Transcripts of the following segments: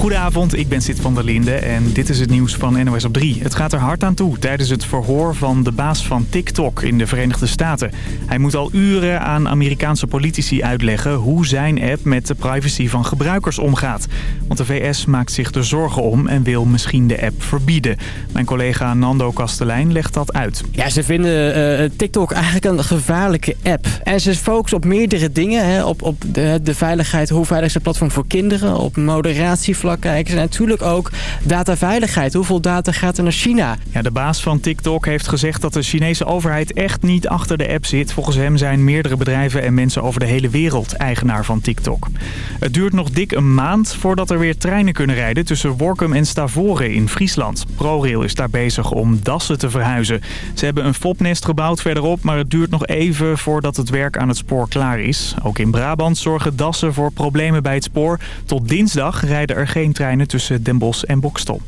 Goedenavond, ik ben Sid van der Linde en dit is het nieuws van NOS op 3. Het gaat er hard aan toe tijdens het verhoor van de baas van TikTok in de Verenigde Staten. Hij moet al uren aan Amerikaanse politici uitleggen hoe zijn app met de privacy van gebruikers omgaat. Want de VS maakt zich er zorgen om en wil misschien de app verbieden. Mijn collega Nando Kastelein legt dat uit. Ja, ze vinden uh, TikTok eigenlijk een gevaarlijke app. En ze focussen op meerdere dingen. Hè? Op, op de, de veiligheid, hoe veilig is het platform voor kinderen, op moderatievlak kijken. En natuurlijk ook dataveiligheid. Hoeveel data gaat er naar China? Ja, de baas van TikTok heeft gezegd dat de Chinese overheid echt niet achter de app zit. Volgens hem zijn meerdere bedrijven en mensen over de hele wereld eigenaar van TikTok. Het duurt nog dik een maand voordat er weer treinen kunnen rijden tussen Workum en Stavoren in Friesland. ProRail is daar bezig om dassen te verhuizen. Ze hebben een fopnest gebouwd verderop, maar het duurt nog even voordat het werk aan het spoor klaar is. Ook in Brabant zorgen dassen voor problemen bij het spoor. Tot dinsdag rijden er geen geen treinen tussen Den Bosch en Bokstel.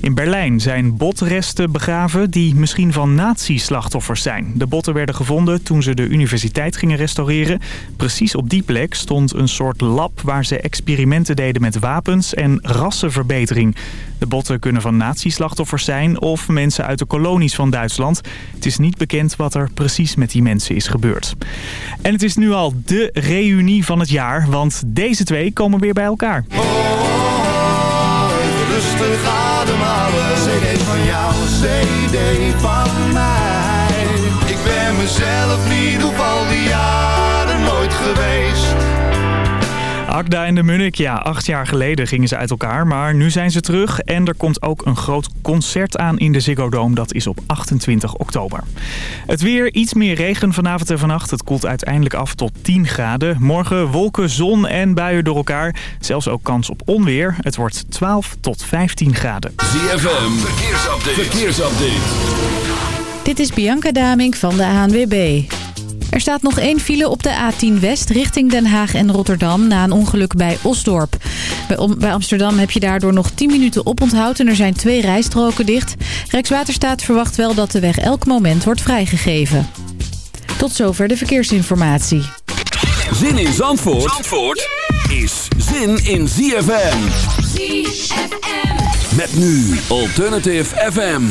In Berlijn zijn botresten begraven die misschien van nazi-slachtoffers zijn. De botten werden gevonden toen ze de universiteit gingen restaureren. Precies op die plek stond een soort lab waar ze experimenten deden met wapens en rassenverbetering. De botten kunnen van nazi-slachtoffers zijn of mensen uit de kolonies van Duitsland. Het is niet bekend wat er precies met die mensen is gebeurd. En het is nu al de reunie van het jaar, want deze twee komen weer bij elkaar. Rustig ademhalen. CD van jou, CD van mij. Ik ben mezelf niet op al die jaren nooit geweest. Akda en de Munnik, ja, acht jaar geleden gingen ze uit elkaar, maar nu zijn ze terug. En er komt ook een groot concert aan in de Ziggo Dome, dat is op 28 oktober. Het weer, iets meer regen vanavond en vannacht. Het koelt uiteindelijk af tot 10 graden. Morgen wolken, zon en buien door elkaar. Zelfs ook kans op onweer. Het wordt 12 tot 15 graden. ZFM, verkeersupdate. verkeersupdate. Dit is Bianca Damink van de ANWB. Er staat nog één file op de A10 West richting Den Haag en Rotterdam na een ongeluk bij Osdorp. Bij Amsterdam heb je daardoor nog 10 minuten oponthoud en er zijn twee rijstroken dicht. Rijkswaterstaat verwacht wel dat de weg elk moment wordt vrijgegeven. Tot zover de verkeersinformatie. Zin in Zandvoort, Zandvoort is zin in ZFM. ZFM. Met nu Alternative FM.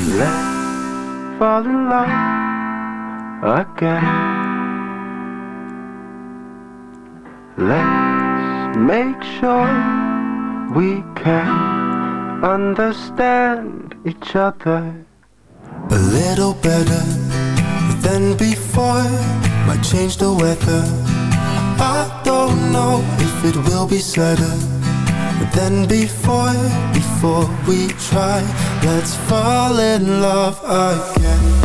fall in love again. Let's make sure we can understand each other a little better than before. Might change the weather. I don't know if it will be sadder than before. Before we try, let's fall in love again.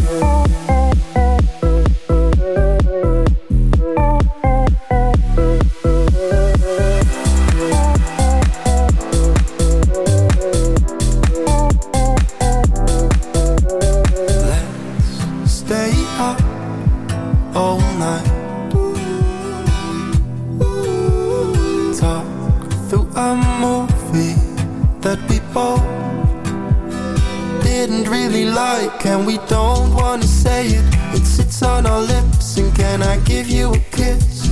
Both didn't really like and we don't wanna say it. It sits on our lips and can I give you a kiss?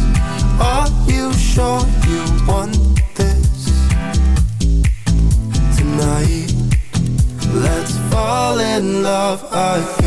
Are you sure you want this tonight? Let's fall in love again.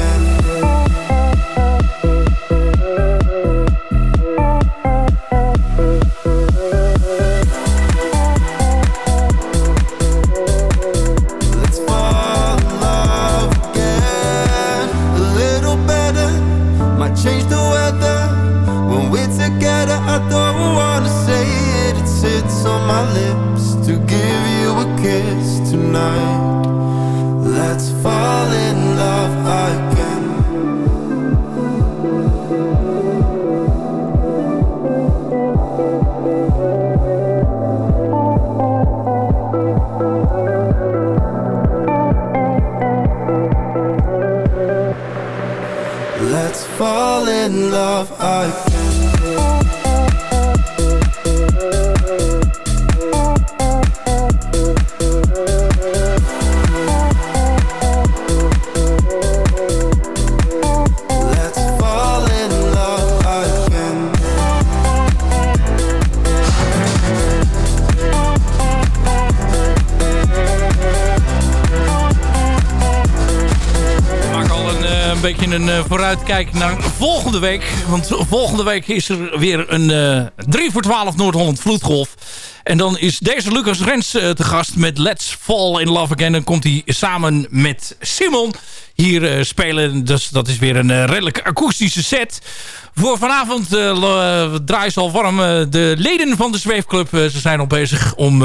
Week. Want volgende week is er weer een uh, 3 voor 12 Noord-Holland vloedgolf. En dan is deze Lucas Rens uh, te gast met Let's Fall in Love Again. Dan komt hij samen met Simon hier uh, spelen. Dus dat is weer een redelijk akoestische set. Voor vanavond draaien ze al warm de leden van de Zweefclub. ze zijn al bezig om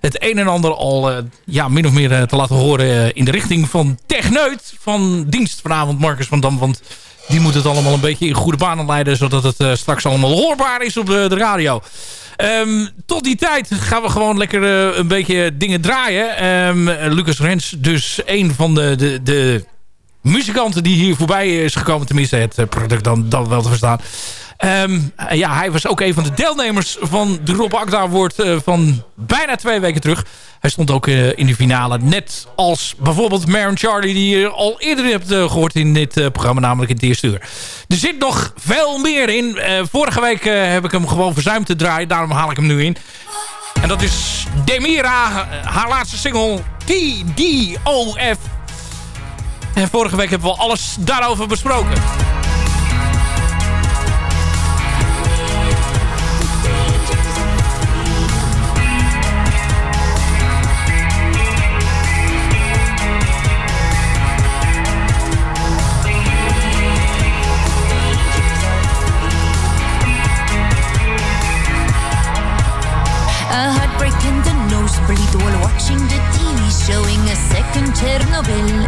het een en ander al ja, min of meer te laten horen... in de richting van Techneut van dienst vanavond Marcus van Dam. Want die moet het allemaal een beetje in goede banen leiden... zodat het straks allemaal hoorbaar is op de, de radio. Um, tot die tijd gaan we gewoon lekker uh, een beetje dingen draaien. Um, Lucas Rens, dus een van de, de, de muzikanten die hier voorbij is gekomen. Tenminste, het eh, product dan, dan wel te verstaan. Um, ja, hij was ook een van de deelnemers van de Rob Akda Award uh, van bijna twee weken terug. Hij stond ook uh, in de finale. Net als bijvoorbeeld Maren Charlie die je al eerder hebt uh, gehoord in dit programma. Namelijk in het eerste uur. Er zit nog veel meer in. vorige week heb ik hem gewoon verzuimd te draaien. Daarom haal ik hem nu in. En dat is Demira. Haar laatste single TDOF. En vorige week hebben we alles daarover besproken. Chernobyl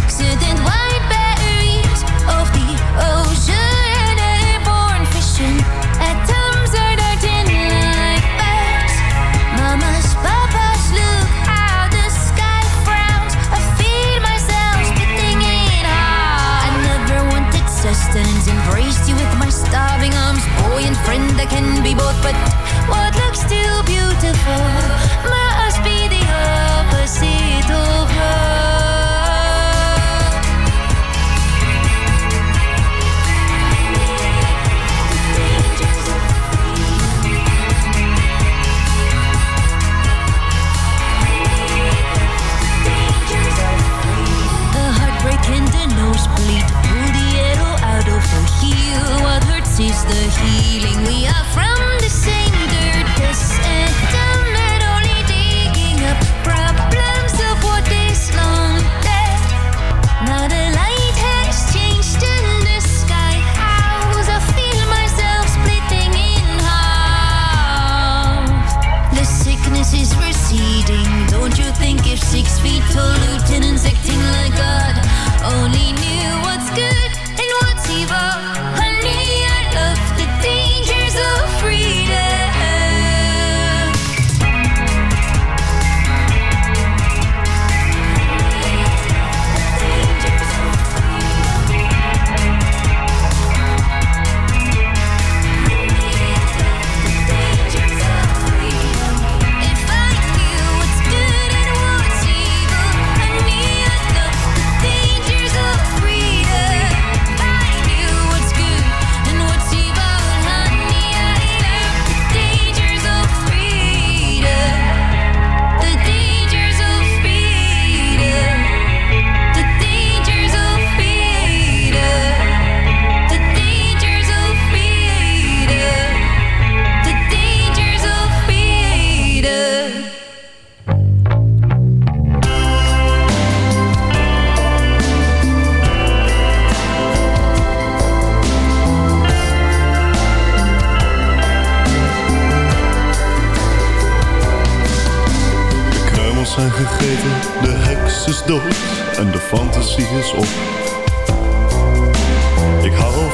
accident. Er Wide barriers of the ocean, airborne er fishing. Atoms are darting like birds. Mamas, papas, look how the sky frowns. I feel myself spitting in hard. I never wanted sustenance, embraced you with my starving arms. Boy and friend, I can be both, but what looks too beautiful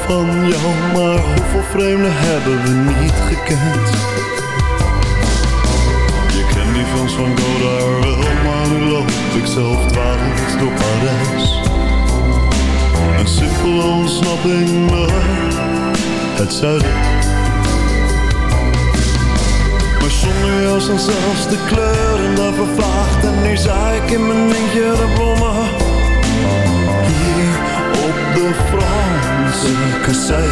van jou, maar hoeveel vreemden hebben we niet gekend? Je kent die films van Godard wel, maar nu loop ik zelf dwalend door Parijs. Een simpele ontsnapping naar het zuiden. Maar zonder jou zijn zelfs de kleuren daar vervaagd En nu zaai ik in mijn eentje de bloemen Hier op de Kasseien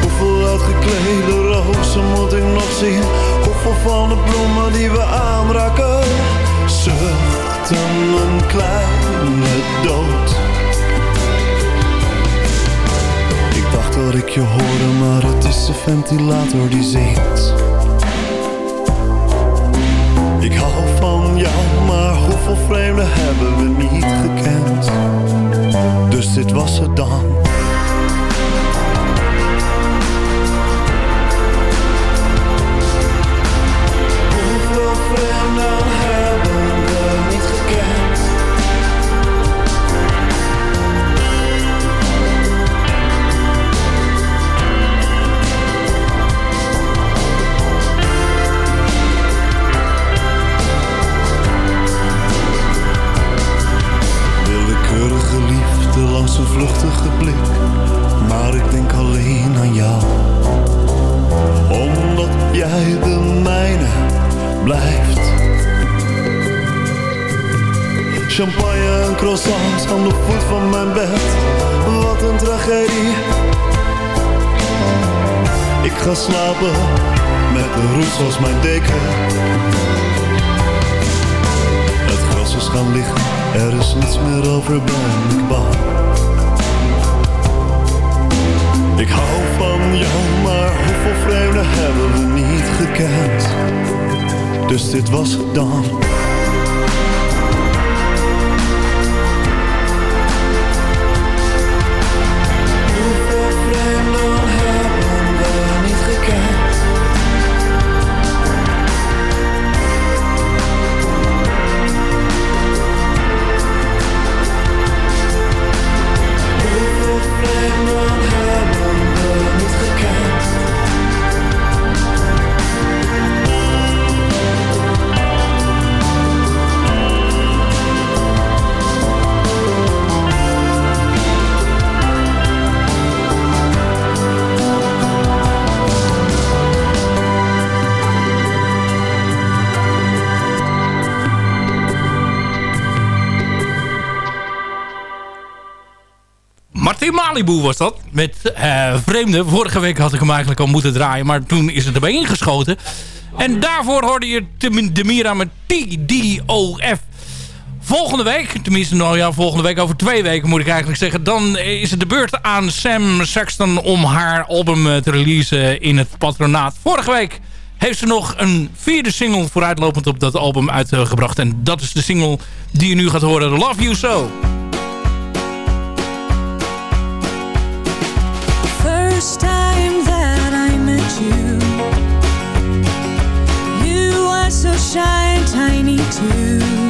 Hoeveel uitgeklede rozen moet ik nog zien Hoeveel van de bloemen die we aanraken Zucht wachten een kleine dood. Ik dacht dat ik je hoorde, maar het is de ventilator die zingt. Ik hou van jou, maar hoeveel vreemden hebben we niet gekend? Dus dit was het dan. De voet van mijn bed. Wat een tragedie. Ik ga slapen met de roes als mijn deken. Het gras is gaan liggen, er is niets meer over, ik Ik hou van jou, maar hoeveel vreemden hebben we niet gekend? Dus dit was het dan Malibu was dat. Met eh, Vreemde. Vorige week had ik hem eigenlijk al moeten draaien. Maar toen is het erbij ingeschoten. En daarvoor hoorde je Tim- Demira met TDOF. Volgende week, tenminste nou ja, volgende week over twee weken moet ik eigenlijk zeggen. Dan is het de beurt aan Sam Sexton om haar album eh, te releasen in het patronaat. Vorige week heeft ze nog een vierde single vooruitlopend op dat album uitgebracht. En dat is de single die je nu gaat horen, Love You So. Too.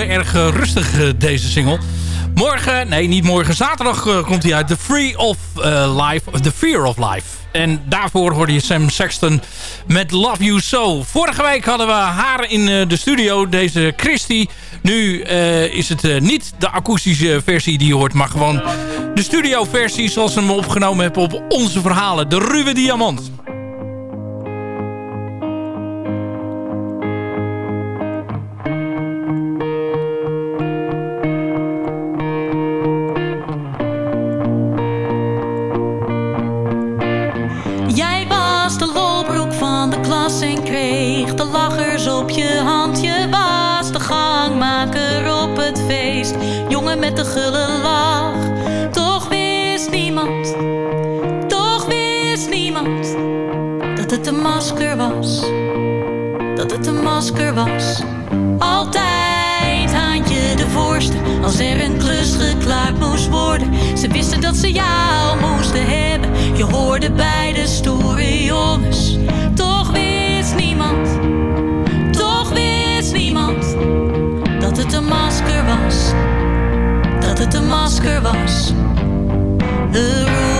Erg eh, rustig, eh, deze single. Morgen, nee niet morgen, zaterdag eh, komt hij uit. The Free of eh, Life, The Fear of Life. En daarvoor hoorde je Sam Sexton met Love You So. Vorige week hadden we haar in de studio, deze Christy. Nu is het niet de akoestische versie die je hoort, maar gewoon de studioversie zoals ze hem opgenomen hebben op onze verhalen. De ruwe diamant. Dat het een masker was. Dat het een masker was. Altijd haantje de voorste, als er een klus geklaard moest worden. Ze wisten dat ze jou moesten hebben. Je hoorde bij de stoere jongens. Toch wist niemand, toch wist niemand dat het een masker was. Dat het een masker was. De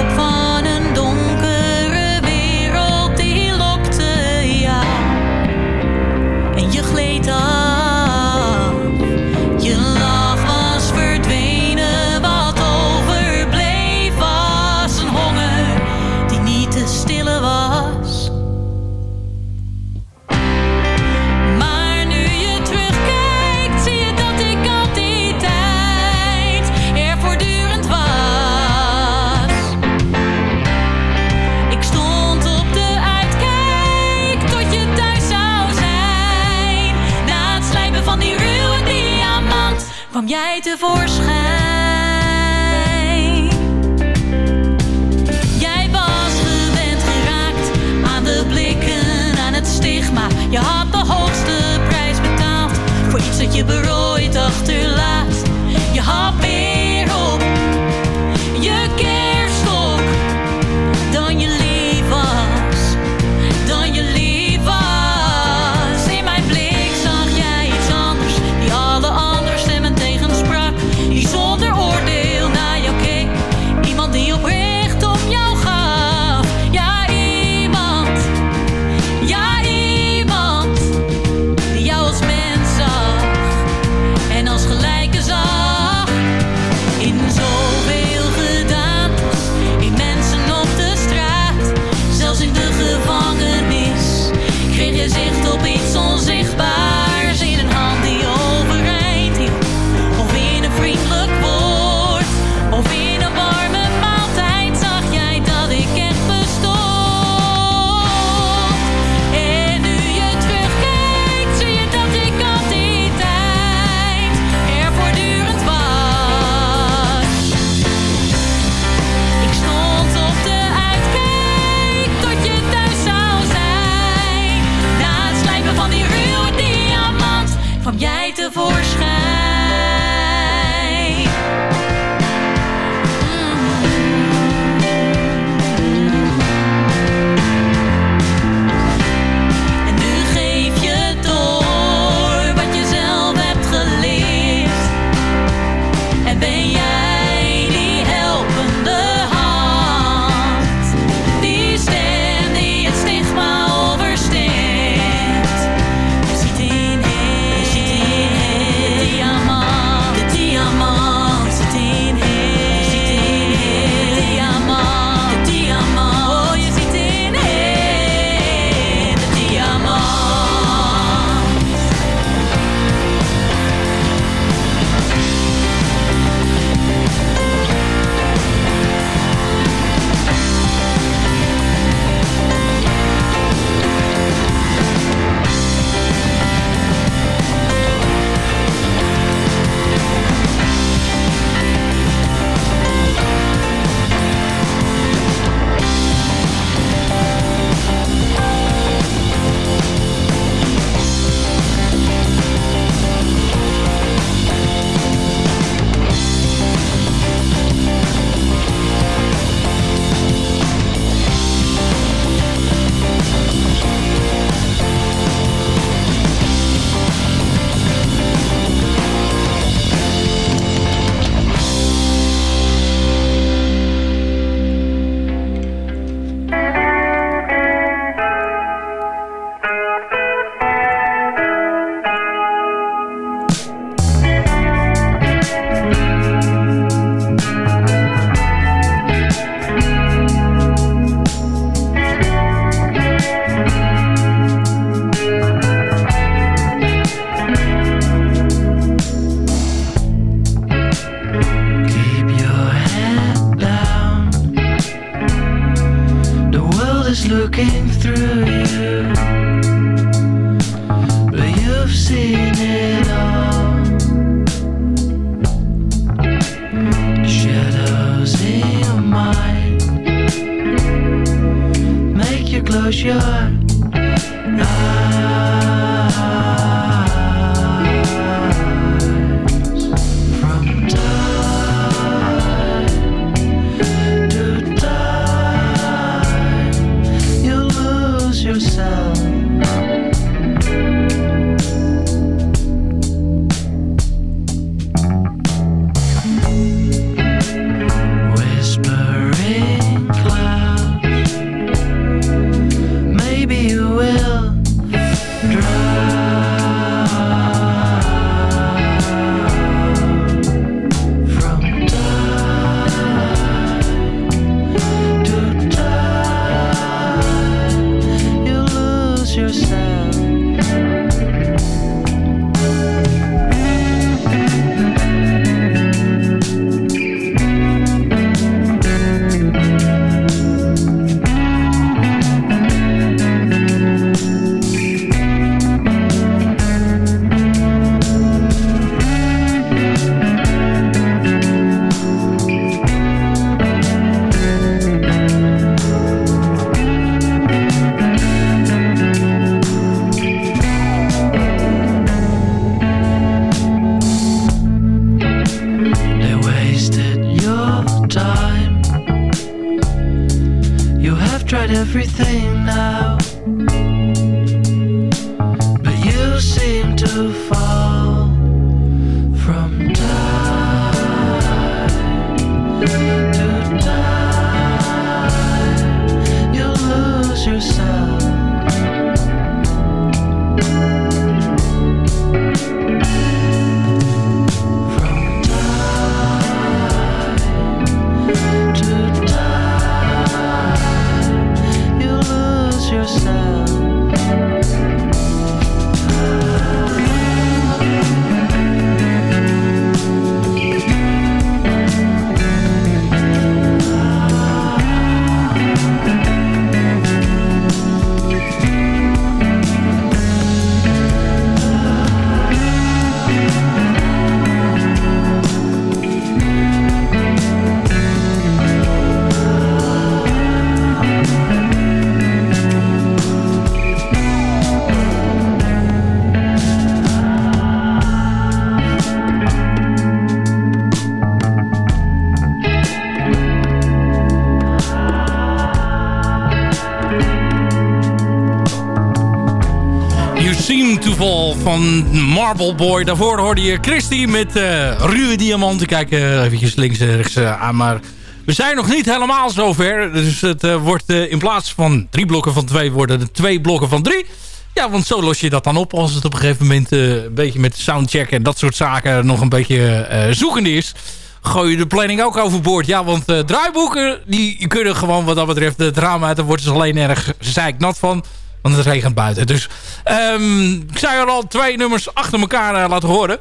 van Marble Boy. Daarvoor hoorde je Christy met eh ruwe diamanten. Kijk eh, eventjes links en rechts eh, aan. Maar we zijn nog niet helemaal zover. Dus het eh, wordt in plaats van drie blokken van twee... worden het twee blokken van drie. Ja, want zo los je dat dan op. Als het op een gegeven moment een beetje met soundcheck en dat soort zaken... nog een beetje zoekende is gooi je de planning ook overboord. Ja, want draaiboeken die kunnen gewoon wat dat betreft het raam uit. Dan worden ze alleen erg zeiknat van. Want het regent buiten. Dus ehm, ik zou al twee nummers achter elkaar eh, laten horen.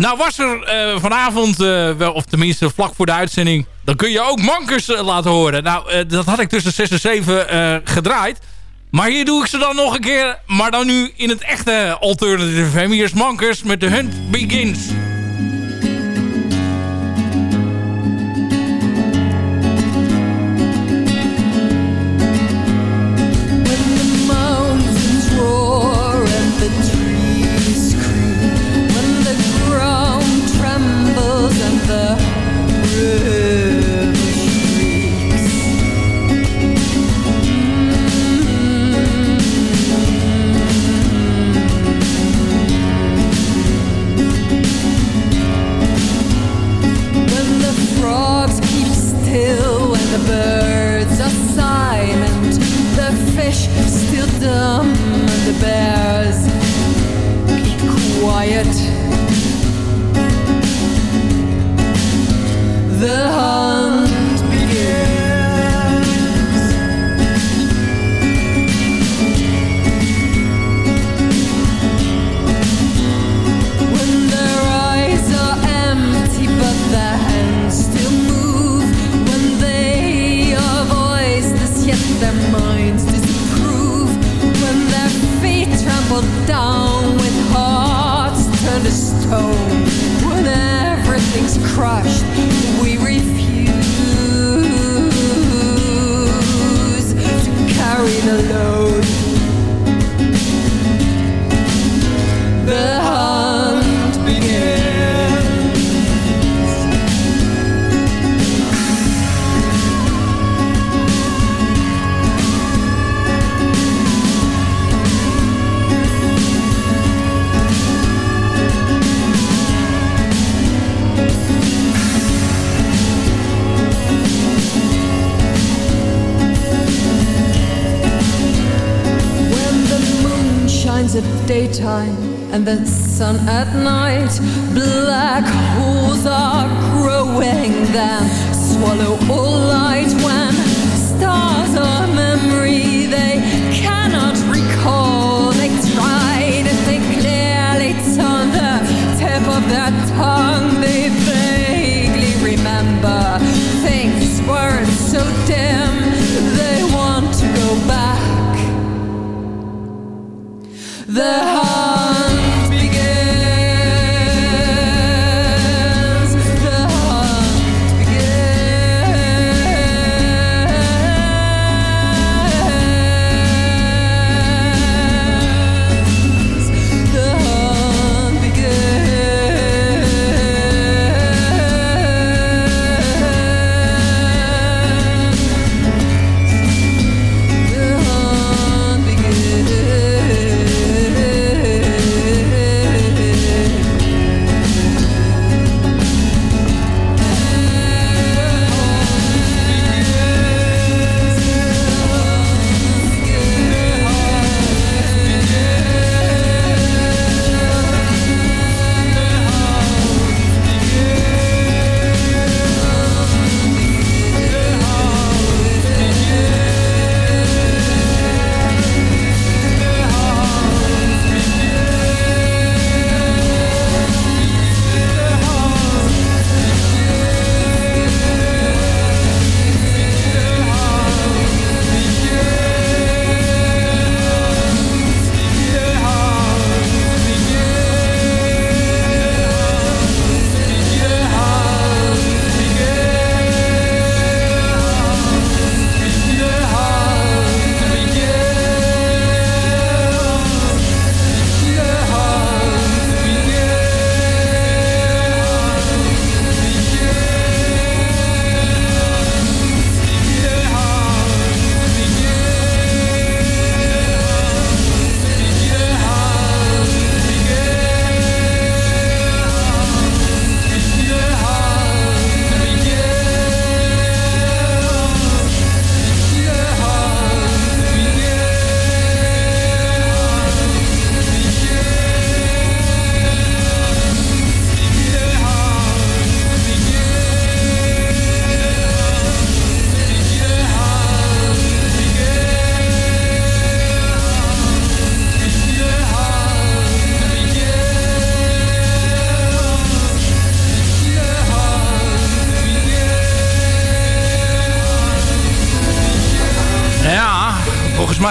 Nou was er eh, vanavond, eh, wel, of tenminste vlak voor de uitzending... dan kun je ook Mankers laten horen. Nou, dat had ik tussen 6 en 7 eh, gedraaid. Maar hier doe ik ze dan nog een keer. Maar dan nu in het echte Alternative FM. Hier Mankers met The Hunt Begins.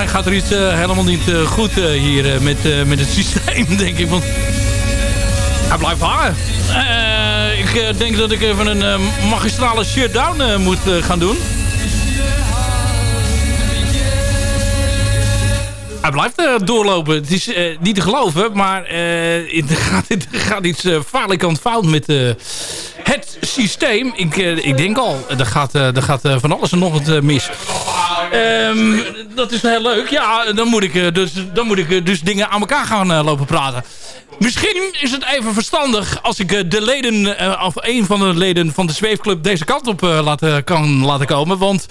Gaat er iets eh, helemaal niet eh, goed eh, hier met, met het systeem, denk ik. Hij blijft hangen. Ik denk dat ik even een magistrale shutdown moet gaan doen. Hij blijft doorlopen. Het is niet te geloven, maar er, gaat, gaat iets uh, falikant fout met het systeem. Ik, ik denk al, er gaat, er gaat van alles en nog wat mis. Ehm, dat is heel leuk. Ja, dan moet ik, eh, dus, dan moet ik eh, dus dingen aan elkaar gaan eh, lopen praten. Misschien is het even verstandig als ik de leden, of een van de leden van de zweefclub deze kant op laten, kan laten komen. Want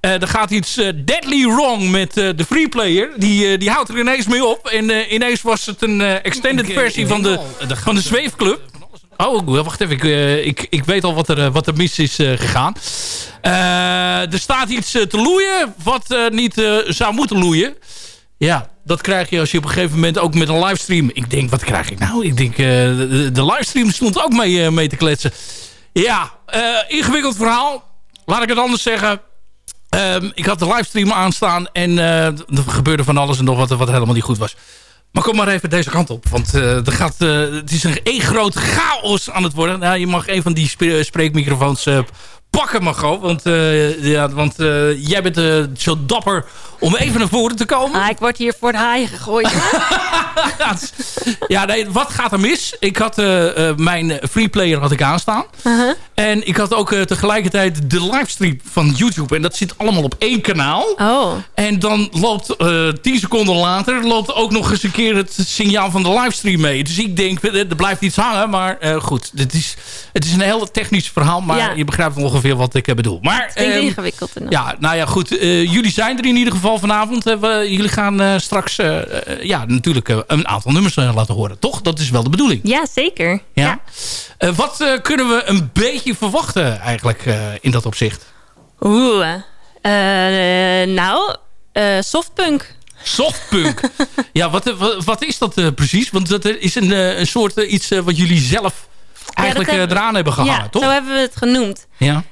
er gaat iets deadly wrong met de freeplayer. Die, eh, die houdt er ineens mee op. En inees was het een extended versie van de, van de zweefclub. Oh, wacht even. Ik, eh, ik, ik weet al wat er, eh, wat er mis is eh, gegaan. Er staat iets te loeien wat niet zou moeten loeien. Ja, dat krijg je als je op een gegeven moment ook met een livestream... Ik denk, wat krijg ik nou? Ik denk, de, de livestream stond ook mee, mee te kletsen. Ja, ingewikkeld verhaal. Laat ik het anders zeggen. Ehm, ik had de livestream aanstaan en er gebeurde van alles en nog wat, wat helemaal niet goed was. Maar kom maar even deze kant op. Want eh, er gaat, eh, het is een één groot chaos aan het worden. Nou, je mag een van die sp- spreekmicrofoons eh, pakken, Margot. Want, eh, ja, want eh, jij bent eh, zo dapper om even naar voren te komen. Ah, ik word hier voor de haaien gegooid. Ja, nee, wat gaat er mis? Ik had eh, eh, mijn freeplayer had ik aanstaan. Uh-huh. En ik had ook eh, tegelijkertijd de livestream van YouTube. En dat zit allemaal op één kanaal. Oh. En dan loopt eh 10 seconden later... loopt ook nog eens een keer het signaal van de livestream mee. Dus ik denk, eh, er blijft iets hangen. Maar goed, het is, het is een heel technisch verhaal. Maar Ja. je begrijpt ongeveer wat ik bedoel. Maar, Klinkt ehm, ingewikkeld. ja, nou ja, goed. jullie zijn er in ieder geval vanavond. We- jullie gaan straks ja, natuurlijk een aantal nummers laten horen. Toch? Dat is wel de bedoeling. Ja, zeker. Ja. Eh, wat kunnen we een beetje verwachten eigenlijk eh, in dat opzicht? Oeh. eh, nou, eh, softpunk. Softpunk. ja, wat, wat, wat is dat precies? Want dat is een, een soort iets wat jullie zelf eigenlijk eraan hebben gehangen, ja, toch? zo hebben we het genoemd. Ja.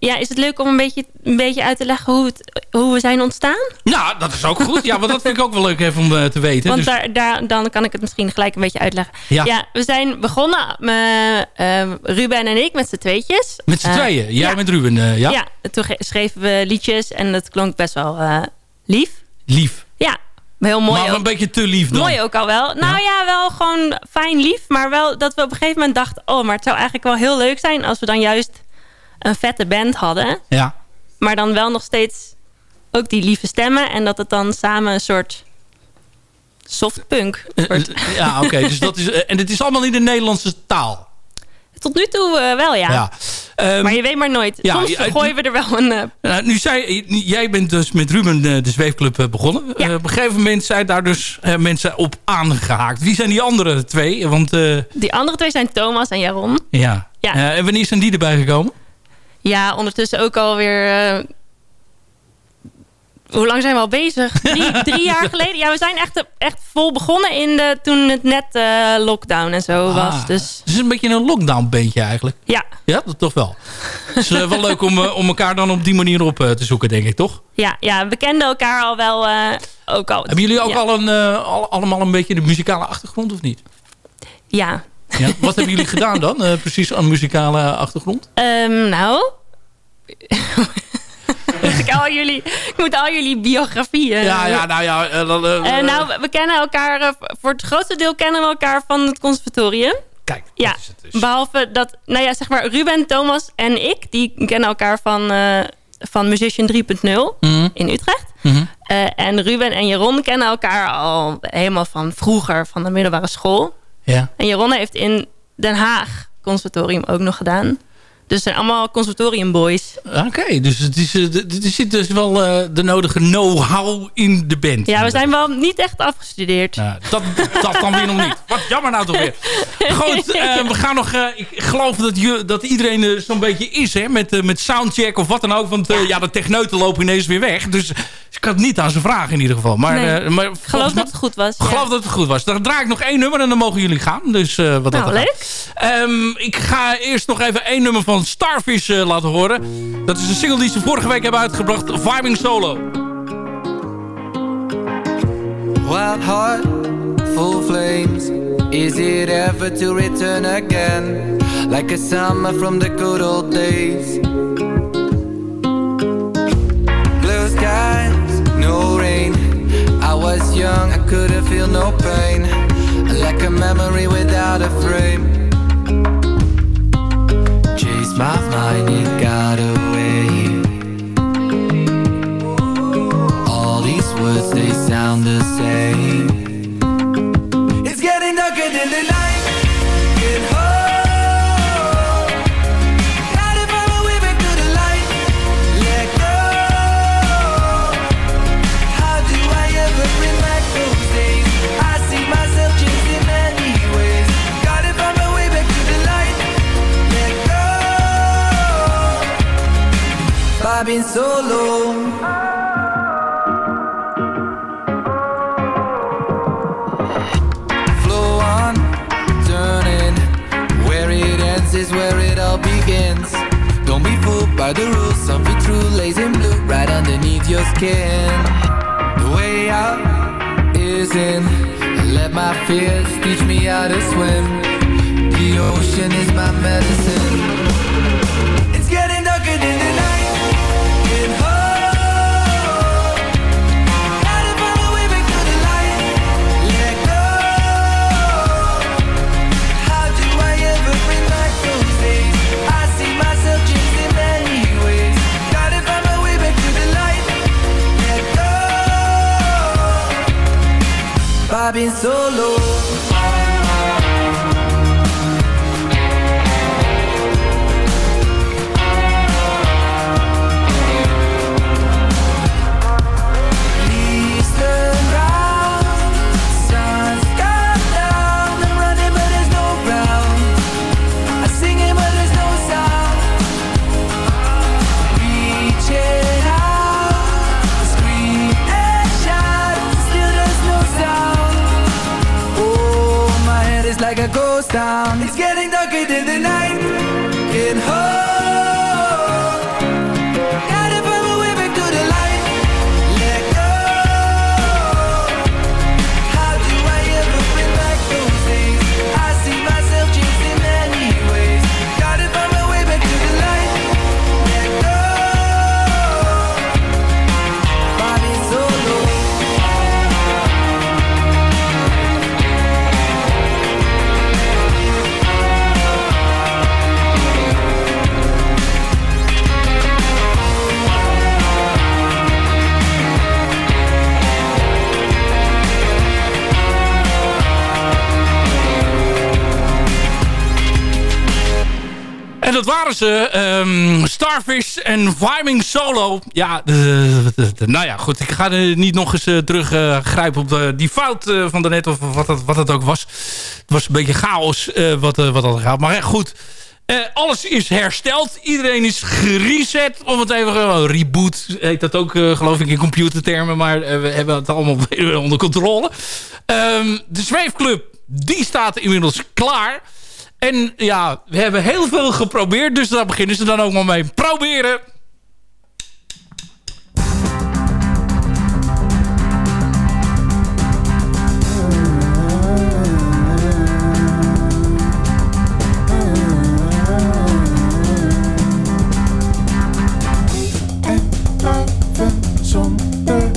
Ja, is het leuk om een beetje, een beetje uit te leggen hoe, het, hoe we zijn ontstaan? Nou, dat is ook goed. Ja, want dat vind ik ook wel leuk even om eh, te weten. Want Dus- daar, daar, dan kan ik het misschien gelijk een beetje uitleggen. Ja. we zijn begonnen, met eh, Ruben en ik, met z'n tweetjes. met z'n tweeën. Jij ja. met Ruben, ja? Ja, toen schreven we liedjes en dat klonk best wel lief. Lief. Ja, heel mooi maar ook. een beetje te lief dan. Mooi ook al wel. Nou ja. wel gewoon fijn lief. Maar wel dat we op een gegeven moment dachten... oh, maar het zou eigenlijk wel heel leuk zijn... als we dan juist een vette band hadden. Ja. Maar dan wel nog steeds ook die lieve stemmen. En dat het dan samen een soort softpunk wordt. Eh, Ja, oké. dus dat is, eh, en het is allemaal in de Nederlandse taal. Tot nu toe eh, wel, ja. Ja. Ehm, maar je weet maar nooit. ja, Soms gooien we er wel een... eh, Nou, nu zei, jij bent dus met Ruben eh, de zweefclub eh, begonnen. Eh, op een gegeven moment zijn daar dus eh, mensen op aangehaakt. Wie zijn die andere twee? Want eh, die andere twee zijn Thomas en Jaron. ja. Ja. Eh, en wanneer zijn die erbij gekomen? Ja, ondertussen ook alweer... eh hoe lang zijn we al bezig? Drie, drie jaar geleden. Ja, we zijn echt, echt vol begonnen in de, toen het net eh, lockdown en zo was. Ah, Dus Het is een beetje een lockdown bandje eigenlijk. ja, Ja, dat toch wel. Het is eh, wel leuk om, om elkaar dan op die manier op te zoeken, denk ik, toch? ja, ja, we kenden elkaar al wel. ook al, Hebben jullie ook ja. al een, al, allemaal een beetje de muzikale achtergrond, of niet? Ja. Ja. Wat hebben jullie gedaan dan, eh, precies aan muzikale achtergrond? Ehm, nou... moet ik, al jullie, ik moet al jullie biografieën... Ja, ja, nou ja. eh, eh, Eh, nou, we- kennen elkaar... eh, voor het grootste deel kennen we elkaar van het conservatorium. Kijk, Ja, dus. behalve dat... Nou ja, zeg maar Ruben, Thomas en ik... die kennen elkaar van, eh, van Musician 3.0 Mhm. in Utrecht. Mhm. Eh, en Ruben en Jeroen kennen elkaar al helemaal van vroeger... van de middelbare school. Ja. En Jeroen heeft in Den Haag conservatorium ook nog gedaan. Dus het zijn allemaal conservatoriumboys. Oké, dus het is, eh, er zit dus wel eh, de nodige know-how in de band. Ja, we zijn wel niet echt afgestudeerd. Nou, dat, dat dan weer nog niet. Wat jammer nou toch weer. Goed, eh, we gaan nog... eh, ik geloof dat, je, dat iedereen eh, zo'n beetje is, hè? Met, eh, met soundcheck of wat dan ook. Want eh, ja, de techneuten lopen ineens weer weg. Dus ik had het niet aan ze vragen in ieder geval. Maar, Nee. eh, maar geloof dat het goed was. Ik geloof dat het goed was. Dan draai ik nog één nummer en dan mogen jullie gaan. Dus eh, wat Nou, leuk. Ehm, ik ga eerst nog even één nummer van Starfish eh, laten horen. Dat is een single die ze vorige week hebben uitgebracht. Vibing Solo. Wild heart, full flames. Is it ever to return again? Like a summer from the good old days. Blue skies, no rain. I was young, I couldn't feel no pain. Like a memory without a frame. my mind, you gotta Vibing solo. flow on, turning. Where it ends is where it all begins. Don't be fooled by the rules, some between through lazy blue right underneath your skin. The way out is in. Let my fears teach me how to swim. The ocean is my medicine. I've been so low down. It's getting darker in the night. Can't hold waren ze. ehm, Starfish en Viming Solo. Ja, de, nou ja, goed. Ik ga er niet nog eens eh, teruggrijpen op de, die fout eh, van daarnet. Of wat het, wat ook was. Het was een beetje chaos eh, wat, eh, wat dat gaat. Maar eh, goed. Eh, alles is hersteld. Iedereen is gereset. Om het even... eh, reboot heet dat ook, eh, geloof ik, in computertermen. Maar eh, we hebben het allemaal onder controle. Ehm, de Zweefclub, die staat inmiddels klaar. En ja, we hebben heel veel geprobeerd. Dus daar beginnen ze dan ook maar mee. Proberen. zonder.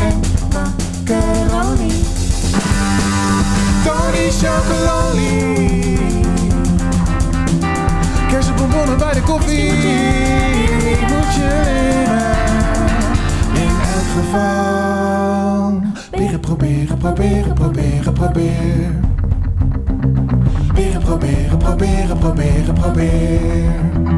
En macaroni. Tony chocololi. Kersenbonbonnen bij de koffie. Moet je nemen. In elk geval. Proberen, proberen, proberen, proberen, proberen. Proberen, proberen, proberen, proberen, proberen.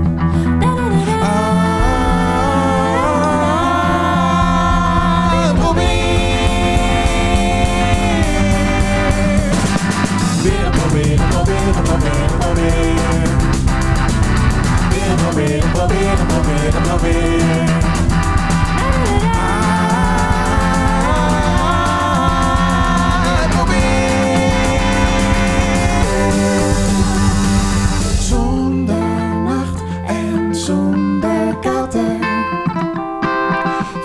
Zonder nacht en zonder kater.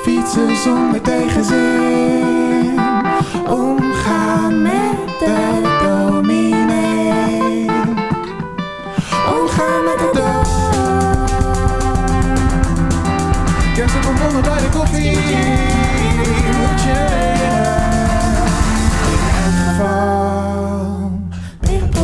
Fietsen zonder tegenzin. Kersenbonbonnen bij de koffie. Moet je In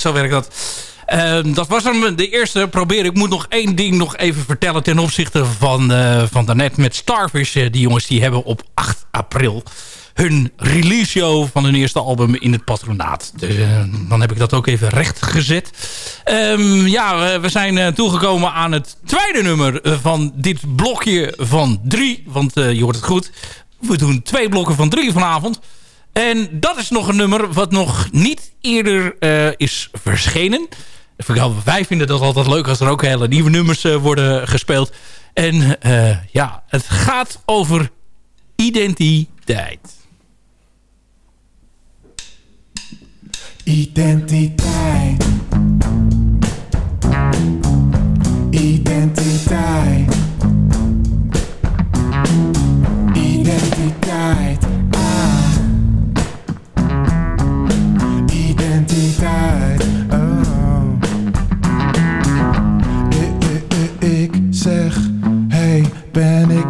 zo werkt dat. Ehm, dat was hem de eerste. Probeer. Ik moet nog één ding nog even vertellen ten opzichte van, eh van daarnet met Starfish. Eh, die jongens die hebben op 8 april hun release show van hun eerste album in het patronaat. Dus eh, dan heb ik dat ook even recht gezet. Ehm, ja, we- zijn eh, toegekomen aan het tweede nummer eh, van dit blokje van drie. Want eh, je hoort het goed. We doen twee blokken van drie vanavond. En dat is nog een nummer wat nog niet eerder eh, is verschenen. Wij vinden dat altijd leuk als er ook hele nieuwe nummers eh, worden gespeeld. En eh, ja, het gaat over. Identiteit. Identiteit.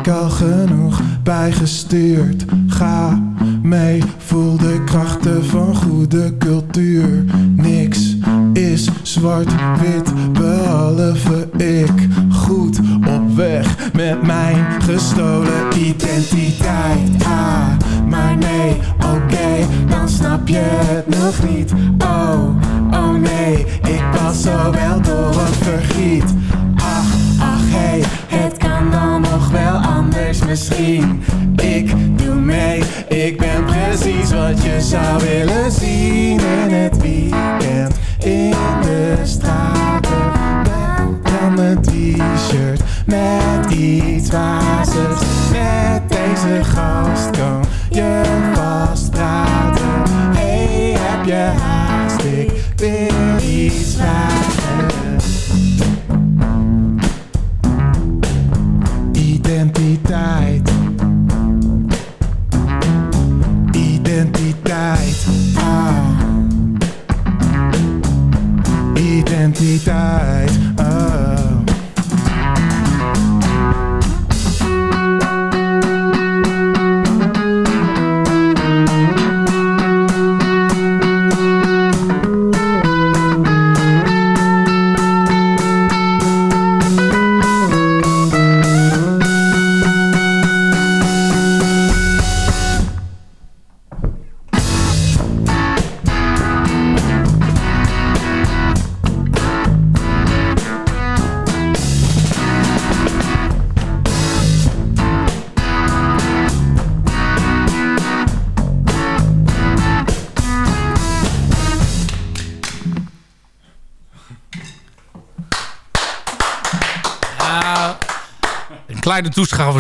Al genoeg bijgestuurd? Ga mee, voel de krachten van goede cultuur. Niks is zwart-wit, behalve ik. Goed op weg met mijn gestolen identiteit. Ah, maar nee, oké, dan snap je het nog niet. Oh, oh nee, ik was zo wel door het vergiet. Misschien. Ik doe mee, ik ben precies wat je zou willen zien in het weekend. In de straten, met een t-shirt met iets wazers. Met deze gast kan je vast praten. Hey, heb je haast? Ik wil iets vragen.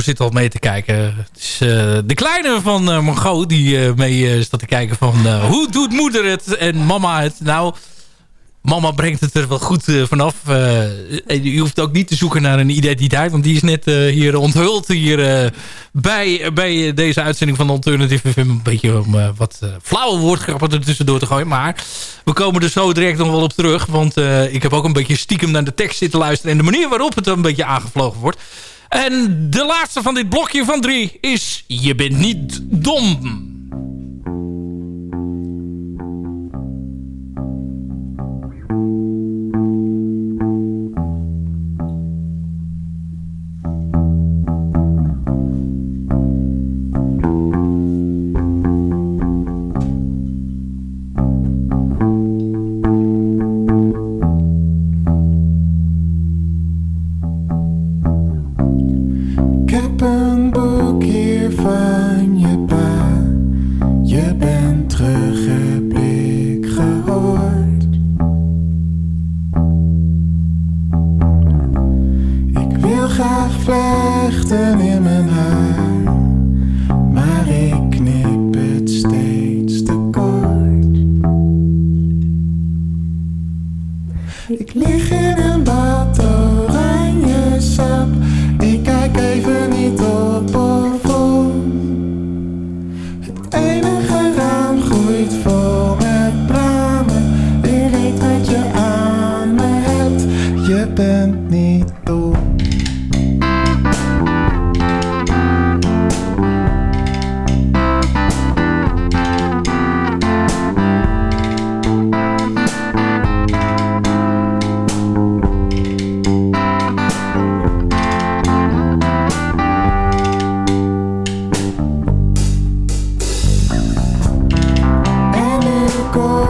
Zit al mee te kijken. Is eh, de kleine van eh Margot die eh, mee staat te kijken van... hoe doet moeder het en mama het? Nou, mama brengt het er wel goed vanaf. Je hoeft ook niet te zoeken naar een identiteit... want die is net hier onthuld hier, bij, bij deze uitzending van Alternative FM. Een beetje om wat flauwe woordgrappen er tussendoor te gooien. Maar we komen er zo direct nog wel op terug. Want ik heb ook een beetje stiekem naar de tekst zitten luisteren... en de manier waarop het een beetje aangevlogen wordt. En de laatste van dit blokje van drie is... Je bent niet dom. go.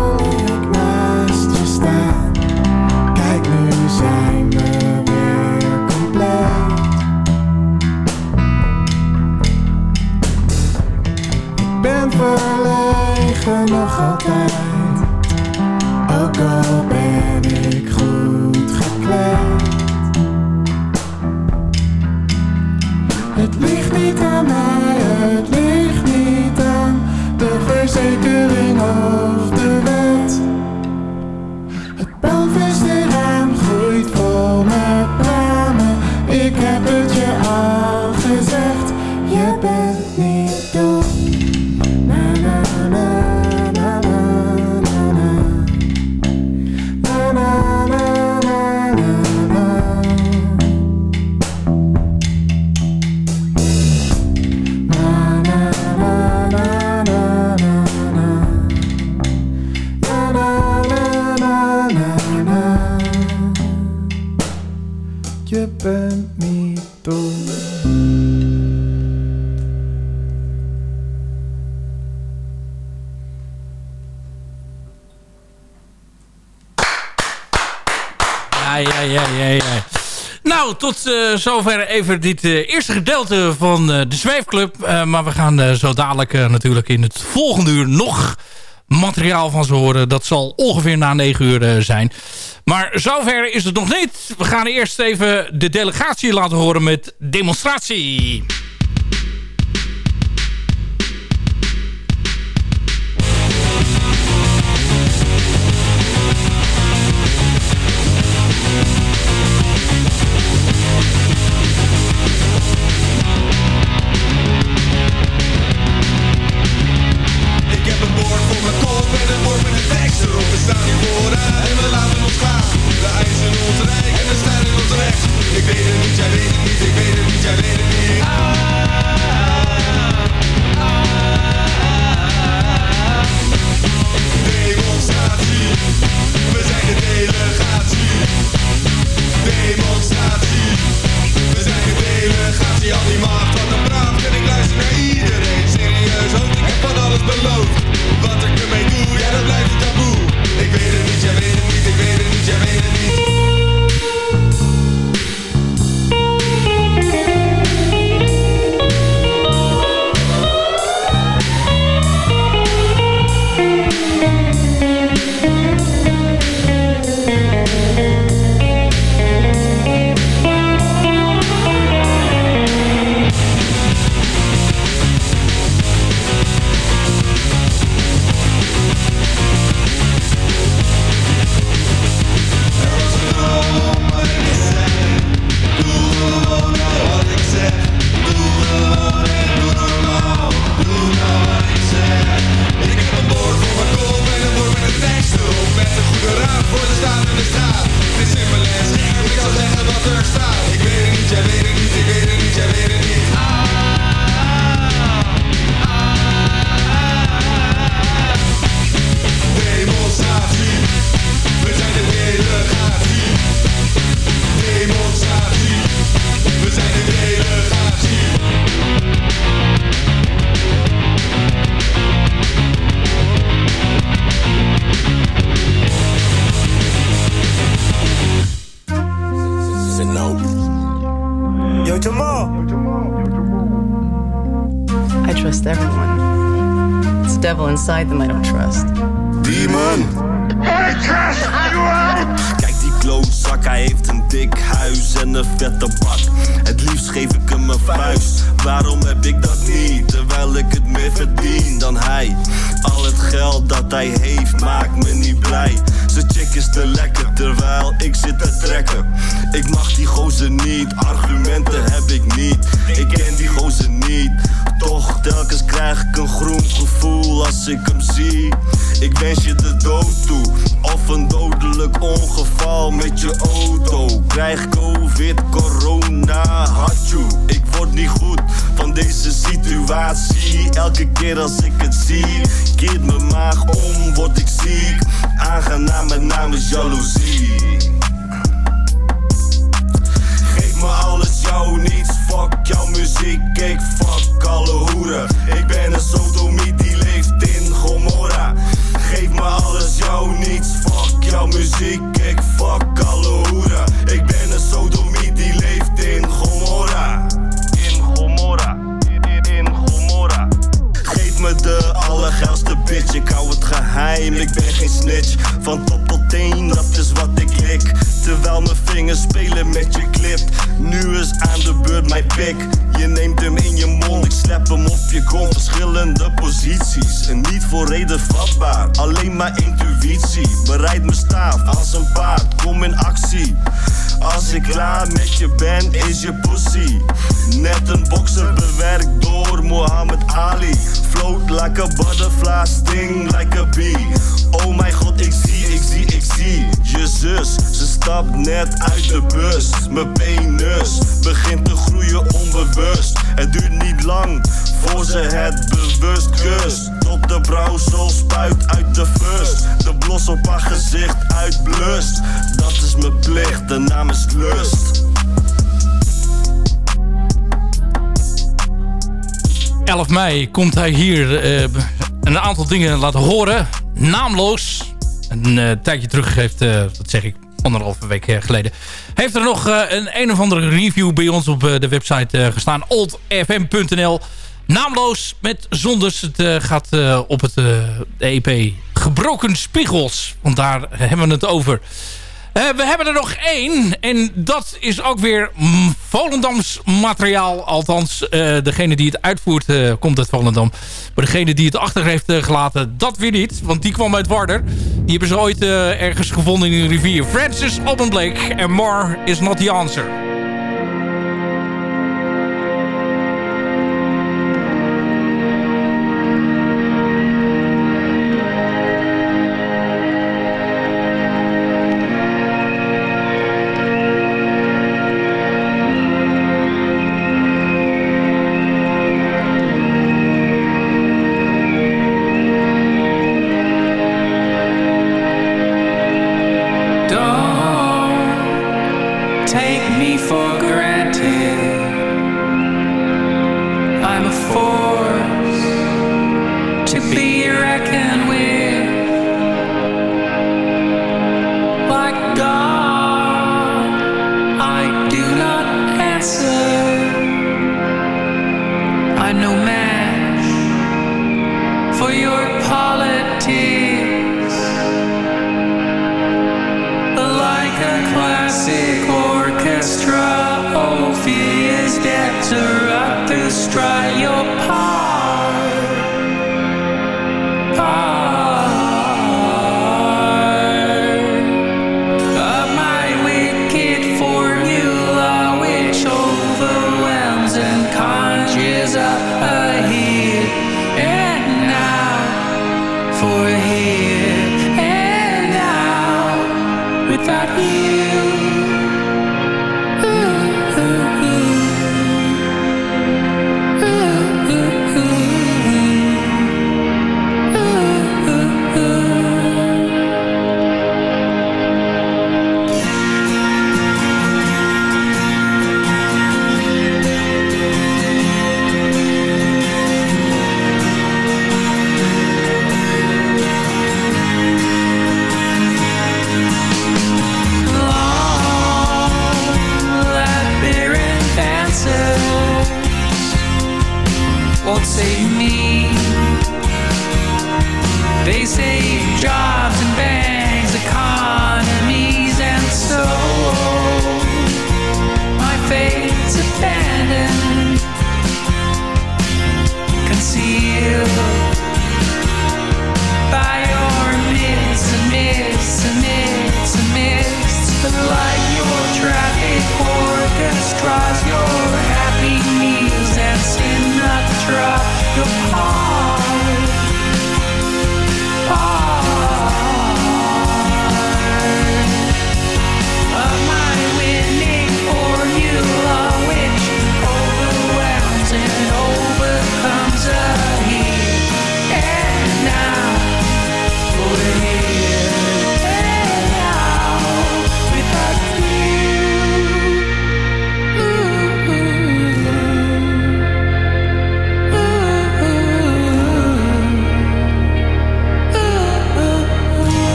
Tot eh, zover even dit eh, eerste gedeelte van eh, de Zweefclub. Eh, maar we gaan zo dadelijk natuurlijk in het volgende uur nog materiaal van ze horen. Dat zal ongeveer na 9 uur zijn. Maar zover is het nog niet. We gaan eerst even de delegatie laten horen met demonstratie. Inside them I don't trust. Demon. Kijk die klootzak, hij heeft een dik huis en een vette bak. Het liefst geef ik hem een vuist. Waarom heb ik dat niet? Terwijl ik het meer verdien dan hij. Al het geld dat hij heeft maakt me niet blij. Zijn chick is te lekker terwijl ik zit te trekken. Ik mag die gozer niet, argumenten heb ik niet. Ik ken die gozer niet. Toch telkens krijg ik een groen gevoel als ik hem zie. Ik wens je de dood toe, of een dodelijk ongeval met je auto. Krijg covid, corona, hatjoe. Ik word niet goed van deze situatie. Elke keer als ik het zie, keert mijn maag om, word ik ziek. Aangenaam, met name jaloezie. Geef me alles, jou niets, Fuck jouw muziek, ik fuck alle hoeren. Ik ben een sodomiet die leeft in Gomorra. Geef me alles, jou niets. Fuck jouw muziek, ik fuck alle hoeren. Ik ben een sodomiet die leeft in Gomorra. Met me de allergeilste bitch. Ik hou het geheim, ik ben geen snitch. Van top tot teen, dat is wat ik lik Terwijl mijn vingers spelen met je clip. Nu is aan de beurt mijn pik je neemt hem in je mond, ik slap hem op je kont. Verschillende posities, en niet voor reden vatbaar. Alleen maar intuïtie, bereid me staaf als een paard. Kom in actie. Als ik klaar met je ben, is je pussy. Net een bokser bewerkt door Muhammad Ali. Float like a butterfly, sting like a bee. Oh mijn god, ik zie, ik zie, ik zie je zus. Ze stapt net uit de bus. Mijn penis begint te groeien onbewust. Het duurt niet lang voor ze het bewust kust. Tot de brouwsel spuit uit de fust. De blos op haar gezicht uitblust. Dat is mijn plicht, de naam is lust. 11 mei komt hij hier eh, een aantal dingen laten horen. Naamloos. Een eh, tijdje terug heeft, eh, dat zeg ik, anderhalve week eh, geleden... heeft er nog eh, een een of andere review bij ons op eh, de website gestaan. oldfm.nl Naamloos met zonders. Het gaat op het EP Gebroken Spiegels. Want daar hebben we het over. Eh, we hebben er nog één. En dat is ook weer Volendams materiaal. Althans, eh, degene die het uitvoert eh, komt uit Volendam. Maar degene die het achter heeft gelaten, dat weer niet. Want die kwam uit Warder. Die hebben ze ooit ergens gevonden in een rivier. Francis Oppenblake. En more is not the answer.